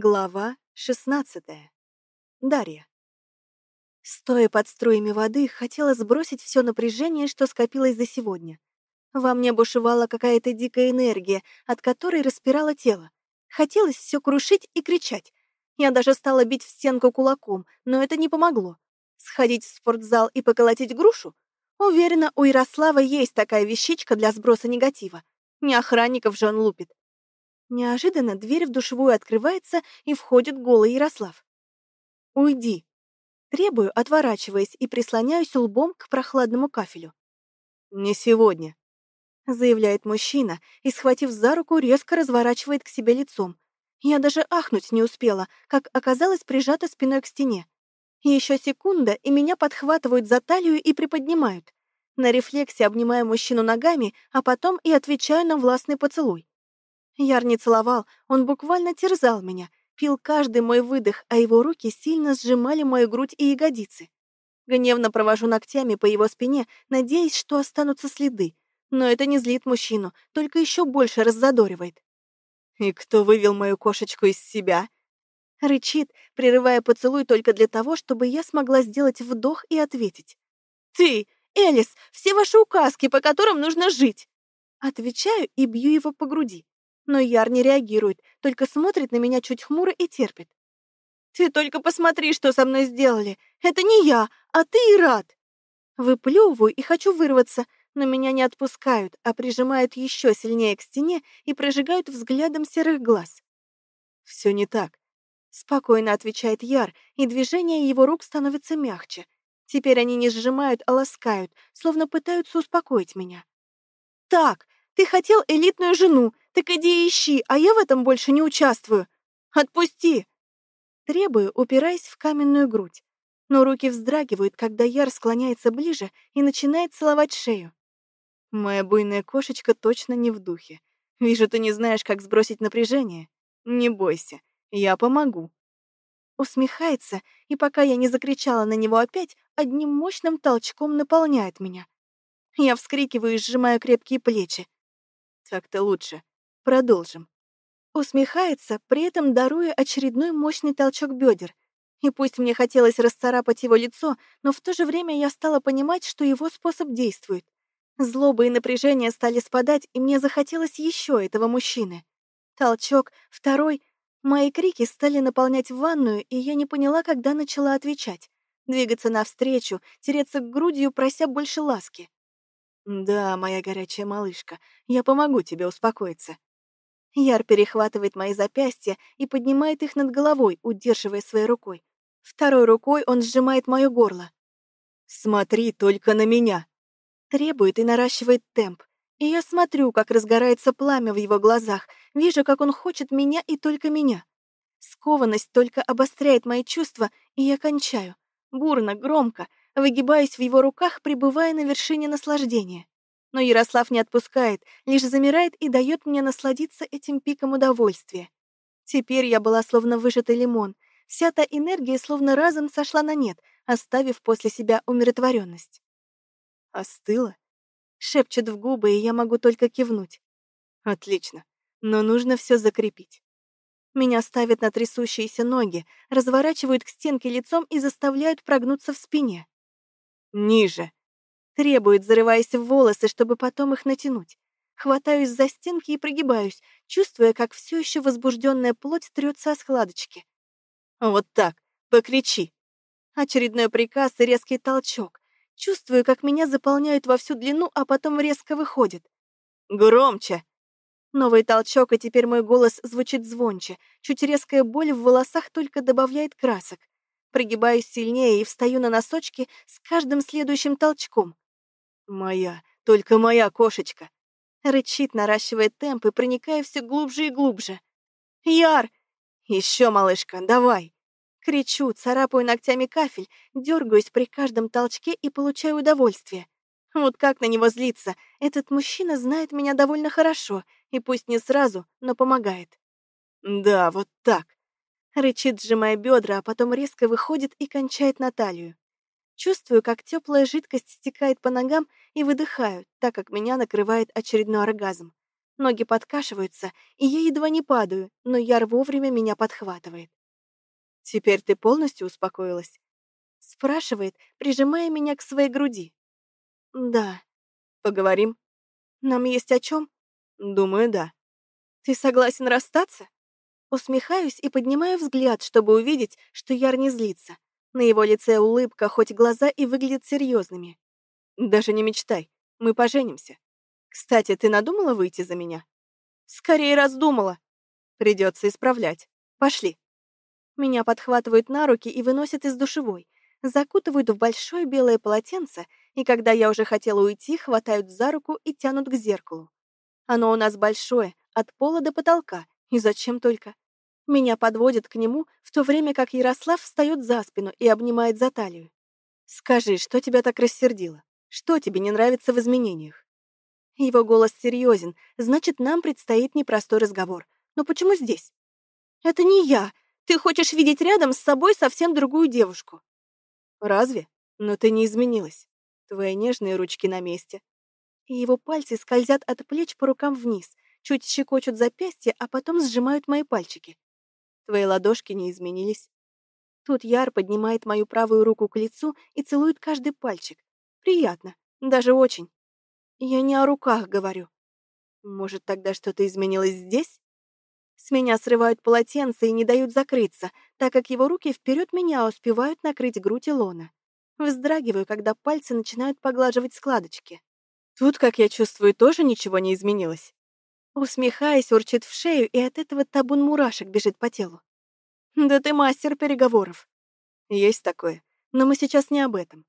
Глава 16. Дарья. Стоя под струями воды, хотела сбросить все напряжение, что скопилось за сегодня. Во мне бушевала какая-то дикая энергия, от которой распирало тело. Хотелось все крушить и кричать. Я даже стала бить в стенку кулаком, но это не помогло. Сходить в спортзал и поколотить грушу? Уверена, у Ярослава есть такая вещичка для сброса негатива. Не охранников же он лупит. Неожиданно дверь в душевую открывается, и входит голый Ярослав. «Уйди!» Требую, отворачиваясь, и прислоняюсь лбом к прохладному кафелю. «Не сегодня», — заявляет мужчина и, схватив за руку, резко разворачивает к себе лицом. Я даже ахнуть не успела, как оказалась прижата спиной к стене. Еще секунда, и меня подхватывают за талию и приподнимают. На рефлексе обнимаю мужчину ногами, а потом и отвечаю на властный поцелуй. Яр не целовал, он буквально терзал меня, пил каждый мой выдох, а его руки сильно сжимали мою грудь и ягодицы. Гневно провожу ногтями по его спине, надеясь, что останутся следы. Но это не злит мужчину, только еще больше раззадоривает. «И кто вывел мою кошечку из себя?» Рычит, прерывая поцелуй только для того, чтобы я смогла сделать вдох и ответить. «Ты, Элис, все ваши указки, по которым нужно жить!» Отвечаю и бью его по груди но Яр не реагирует, только смотрит на меня чуть хмуро и терпит. «Ты только посмотри, что со мной сделали! Это не я, а ты и рад!» Выплевываю и хочу вырваться, но меня не отпускают, а прижимают еще сильнее к стене и прожигают взглядом серых глаз. «Все не так», — спокойно отвечает Яр, и движение его рук становится мягче. Теперь они не сжимают, а ласкают, словно пытаются успокоить меня. «Так, ты хотел элитную жену, так иди ищи, а я в этом больше не участвую. Отпусти!» Требую, упираясь в каменную грудь. Но руки вздрагивают, когда Яр склоняется ближе и начинает целовать шею. «Моя буйная кошечка точно не в духе. Вижу, ты не знаешь, как сбросить напряжение. Не бойся, я помогу». Усмехается, и пока я не закричала на него опять, одним мощным толчком наполняет меня. Я вскрикиваю и сжимаю крепкие плечи. Так-то лучше. Продолжим. Усмехается, при этом даруя очередной мощный толчок бедер. И пусть мне хотелось расцарапать его лицо, но в то же время я стала понимать, что его способ действует. Злоба и напряжение стали спадать, и мне захотелось еще этого мужчины. Толчок, второй. Мои крики стали наполнять ванную, и я не поняла, когда начала отвечать. Двигаться навстречу, тереться грудью, прося больше ласки. «Да, моя горячая малышка, я помогу тебе успокоиться». Яр перехватывает мои запястья и поднимает их над головой, удерживая своей рукой. Второй рукой он сжимает моё горло. «Смотри только на меня!» Требует и наращивает темп. И я смотрю, как разгорается пламя в его глазах, вижу, как он хочет меня и только меня. Скованность только обостряет мои чувства, и я кончаю. Бурно, громко, выгибаясь в его руках, пребывая на вершине наслаждения. Но Ярослав не отпускает, лишь замирает и дает мне насладиться этим пиком удовольствия. Теперь я была словно выжатый лимон. Вся та энергия словно разом сошла на нет, оставив после себя умиротворенность. «Остыла?» — шепчет в губы, и я могу только кивнуть. «Отлично, но нужно все закрепить». Меня ставят на трясущиеся ноги, разворачивают к стенке лицом и заставляют прогнуться в спине. «Ниже!» Требует, зарываясь в волосы, чтобы потом их натянуть. Хватаюсь за стенки и прогибаюсь, чувствуя, как все еще возбужденная плоть трется о складочки. «Вот так! Покричи!» Очередной приказ и резкий толчок. Чувствую, как меня заполняют во всю длину, а потом резко выходит. «Громче!» Новый толчок, и теперь мой голос звучит звонче. Чуть резкая боль в волосах только добавляет красок. Пригибаюсь сильнее и встаю на носочки с каждым следующим толчком. «Моя, только моя кошечка!» Рычит, наращивая темп и проникая все глубже и глубже. «Яр!» «Еще, малышка, давай!» Кричу, царапаю ногтями кафель, дергаюсь при каждом толчке и получаю удовольствие. Вот как на него злиться? Этот мужчина знает меня довольно хорошо, и пусть не сразу, но помогает. «Да, вот так!» Рычит, сжимая бедра, а потом резко выходит и кончает на талию. Чувствую, как теплая жидкость стекает по ногам и выдыхаю, так как меня накрывает очередной оргазм. Ноги подкашиваются, и я едва не падаю, но Яр вовремя меня подхватывает. «Теперь ты полностью успокоилась?» Спрашивает, прижимая меня к своей груди. «Да». «Поговорим?» «Нам есть о чем? «Думаю, да». «Ты согласен расстаться?» Усмехаюсь и поднимаю взгляд, чтобы увидеть, что Яр не злится. На его лице улыбка, хоть глаза и выглядят серьезными. «Даже не мечтай. Мы поженимся. Кстати, ты надумала выйти за меня?» «Скорее раздумала». «Придется исправлять. Пошли». Меня подхватывают на руки и выносят из душевой, закутывают в большое белое полотенце, и когда я уже хотела уйти, хватают за руку и тянут к зеркалу. Оно у нас большое, от пола до потолка, и зачем только? Меня подводят к нему, в то время как Ярослав встает за спину и обнимает за талию. «Скажи, что тебя так рассердило? Что тебе не нравится в изменениях?» Его голос серьезен, значит, нам предстоит непростой разговор. Но почему здесь? «Это не я. Ты хочешь видеть рядом с собой совсем другую девушку». «Разве? Но ты не изменилась. Твои нежные ручки на месте». И его пальцы скользят от плеч по рукам вниз, чуть щекочут запястье, а потом сжимают мои пальчики. Твои ладошки не изменились. Тут Яр поднимает мою правую руку к лицу и целует каждый пальчик. Приятно, даже очень. Я не о руках говорю. Может, тогда что-то изменилось здесь? С меня срывают полотенце и не дают закрыться, так как его руки вперед меня успевают накрыть грудь Илона. Вздрагиваю, когда пальцы начинают поглаживать складочки. Тут, как я чувствую, тоже ничего не изменилось. Усмехаясь, урчит в шею, и от этого табун мурашек бежит по телу. Да ты мастер переговоров. Есть такое. Но мы сейчас не об этом.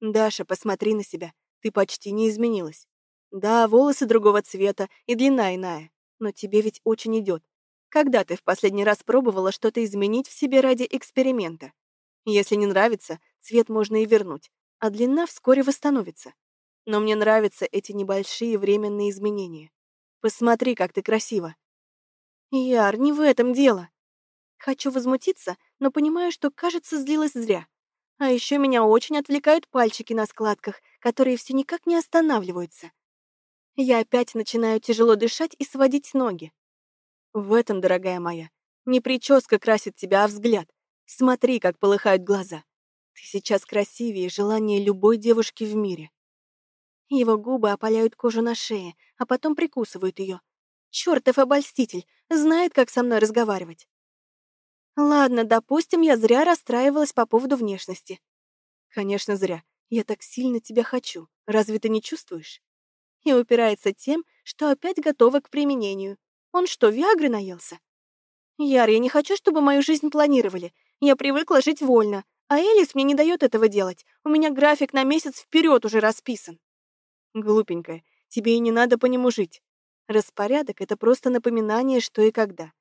Даша, посмотри на себя. Ты почти не изменилась. Да, волосы другого цвета и длина иная. Но тебе ведь очень идет. Когда ты в последний раз пробовала что-то изменить в себе ради эксперимента? Если не нравится, цвет можно и вернуть, а длина вскоре восстановится. Но мне нравятся эти небольшие временные изменения. Посмотри, как ты красива. Яр, не в этом дело. Хочу возмутиться, но понимаю, что, кажется, злилась зря. А еще меня очень отвлекают пальчики на складках, которые все никак не останавливаются. Я опять начинаю тяжело дышать и сводить ноги. В этом, дорогая моя, не прическа красит тебя, а взгляд. Смотри, как полыхают глаза. Ты сейчас красивее желания любой девушки в мире. Его губы опаляют кожу на шее, а потом прикусывают ее. Чёртов обольститель, знает, как со мной разговаривать. Ладно, допустим, я зря расстраивалась по поводу внешности. Конечно, зря. Я так сильно тебя хочу. Разве ты не чувствуешь? И упирается тем, что опять готова к применению. Он что, Виагры наелся? Яр, я не хочу, чтобы мою жизнь планировали. Я привыкла жить вольно, а Элис мне не дает этого делать. У меня график на месяц вперед уже расписан. Глупенькая, тебе и не надо по нему жить. Распорядок — это просто напоминание, что и когда.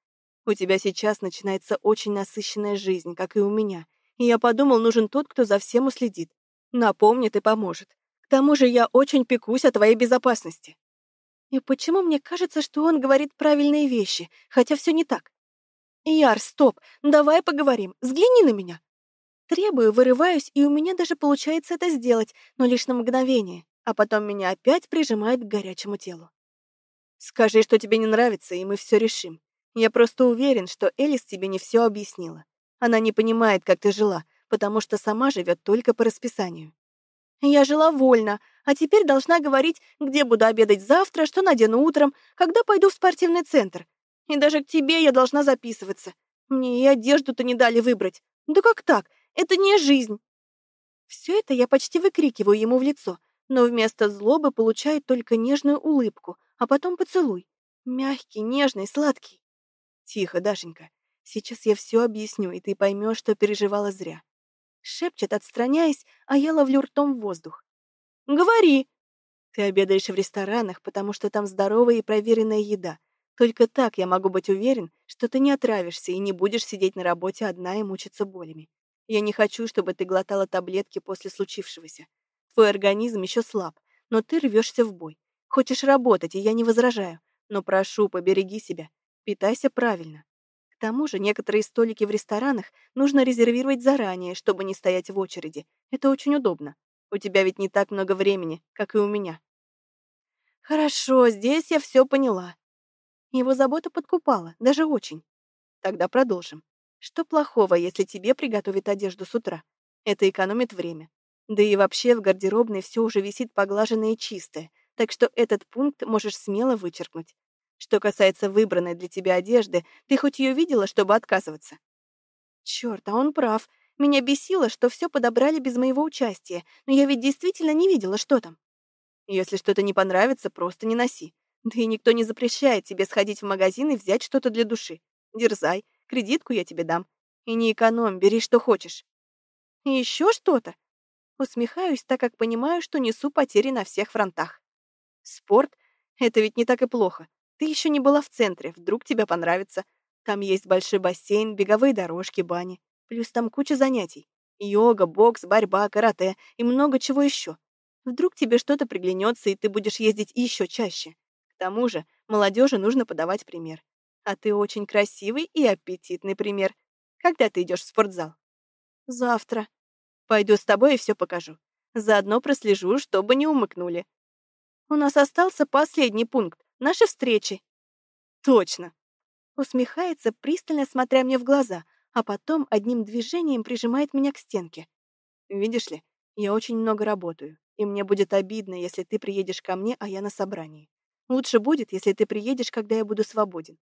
У тебя сейчас начинается очень насыщенная жизнь, как и у меня. И я подумал, нужен тот, кто за всем уследит. Напомнит и поможет. К тому же я очень пекусь о твоей безопасности. И почему мне кажется, что он говорит правильные вещи, хотя все не так? Яр, стоп, давай поговорим, взгляни на меня. Требую, вырываюсь, и у меня даже получается это сделать, но лишь на мгновение, а потом меня опять прижимает к горячему телу. Скажи, что тебе не нравится, и мы все решим. Я просто уверен, что Элис тебе не все объяснила. Она не понимает, как ты жила, потому что сама живет только по расписанию. Я жила вольно, а теперь должна говорить, где буду обедать завтра, что надену утром, когда пойду в спортивный центр. И даже к тебе я должна записываться. Мне и одежду-то не дали выбрать. Да как так? Это не жизнь. Все это я почти выкрикиваю ему в лицо, но вместо злобы получаю только нежную улыбку, а потом поцелуй. Мягкий, нежный, сладкий. Тихо, Дашенька. Сейчас я все объясню, и ты поймешь, что переживала зря. Шепчет, отстраняясь, а я ловлю ртом воздух. «Говори!» «Ты обедаешь в ресторанах, потому что там здоровая и проверенная еда. Только так я могу быть уверен, что ты не отравишься и не будешь сидеть на работе одна и мучиться болями. Я не хочу, чтобы ты глотала таблетки после случившегося. Твой организм еще слаб, но ты рвешься в бой. Хочешь работать, и я не возражаю. Но прошу, побереги себя. Питайся правильно. К тому же некоторые столики в ресторанах нужно резервировать заранее, чтобы не стоять в очереди. Это очень удобно. У тебя ведь не так много времени, как и у меня. Хорошо, здесь я все поняла. Его забота подкупала, даже очень. Тогда продолжим. Что плохого, если тебе приготовить одежду с утра? Это экономит время. Да и вообще в гардеробной все уже висит поглаженное и чистое, так что этот пункт можешь смело вычеркнуть. Что касается выбранной для тебя одежды, ты хоть ее видела, чтобы отказываться? Черт, а он прав. Меня бесило, что все подобрали без моего участия, но я ведь действительно не видела, что там. Если что-то не понравится, просто не носи. Да и никто не запрещает тебе сходить в магазин и взять что-то для души. Дерзай, кредитку я тебе дам. И не экономь, бери что хочешь. И еще что-то? Усмехаюсь, так как понимаю, что несу потери на всех фронтах. Спорт — это ведь не так и плохо. Ты еще не была в центре, вдруг тебе понравится. Там есть большой бассейн, беговые дорожки, бани. Плюс там куча занятий. Йога, бокс, борьба, карате и много чего еще. Вдруг тебе что-то приглянется, и ты будешь ездить еще чаще. К тому же молодежи нужно подавать пример. А ты очень красивый и аппетитный пример. Когда ты идешь в спортзал? Завтра. Пойду с тобой и все покажу. Заодно прослежу, чтобы не умыкнули. У нас остался последний пункт — наши встречи. Точно. Усмехается, пристально смотря мне в глаза, а потом одним движением прижимает меня к стенке. Видишь ли, я очень много работаю, и мне будет обидно, если ты приедешь ко мне, а я на собрании. Лучше будет, если ты приедешь, когда я буду свободен.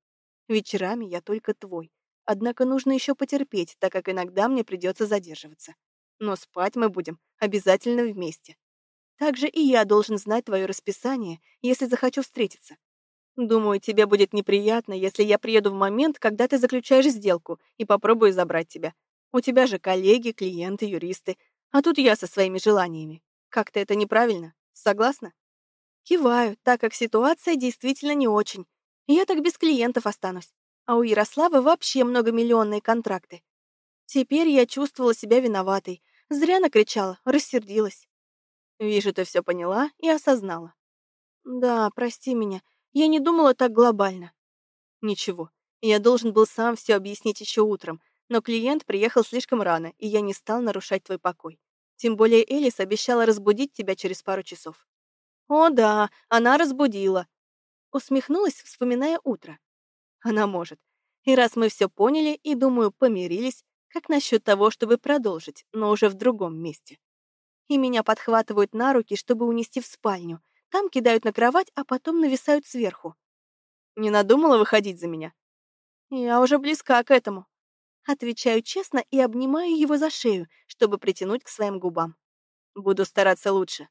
Вечерами я только твой. Однако нужно еще потерпеть, так как иногда мне придется задерживаться. Но спать мы будем обязательно вместе. Также и я должен знать твое расписание, если захочу встретиться. Думаю, тебе будет неприятно, если я приеду в момент, когда ты заключаешь сделку, и попробую забрать тебя. У тебя же коллеги, клиенты, юристы, а тут я со своими желаниями. Как-то это неправильно. Согласна? Киваю, так как ситуация действительно не очень. Я так без клиентов останусь. А у Ярослава вообще многомиллионные контракты. Теперь я чувствовала себя виноватой. Зря накричала, рассердилась. Вижу, ты все поняла и осознала. Да, прости меня, я не думала так глобально. Ничего, я должен был сам все объяснить еще утром, но клиент приехал слишком рано, и я не стал нарушать твой покой. Тем более Элис обещала разбудить тебя через пару часов. О да, она разбудила. Усмехнулась, вспоминая утро. Она может. И раз мы все поняли и, думаю, помирились, как насчет того, чтобы продолжить, но уже в другом месте? И меня подхватывают на руки, чтобы унести в спальню, там кидают на кровать, а потом нависают сверху. Не надумала выходить за меня? Я уже близка к этому. Отвечаю честно и обнимаю его за шею, чтобы притянуть к своим губам. Буду стараться лучше.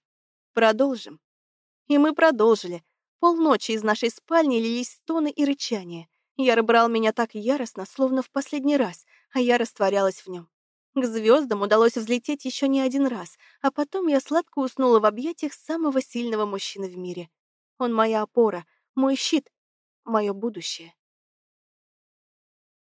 Продолжим. И мы продолжили. Полночи из нашей спальни лились стоны и рычания. Яр брал меня так яростно, словно в последний раз, а я растворялась в нем. К звездам удалось взлететь еще не один раз, а потом я сладко уснула в объятиях самого сильного мужчины в мире. Он моя опора, мой щит, мое будущее.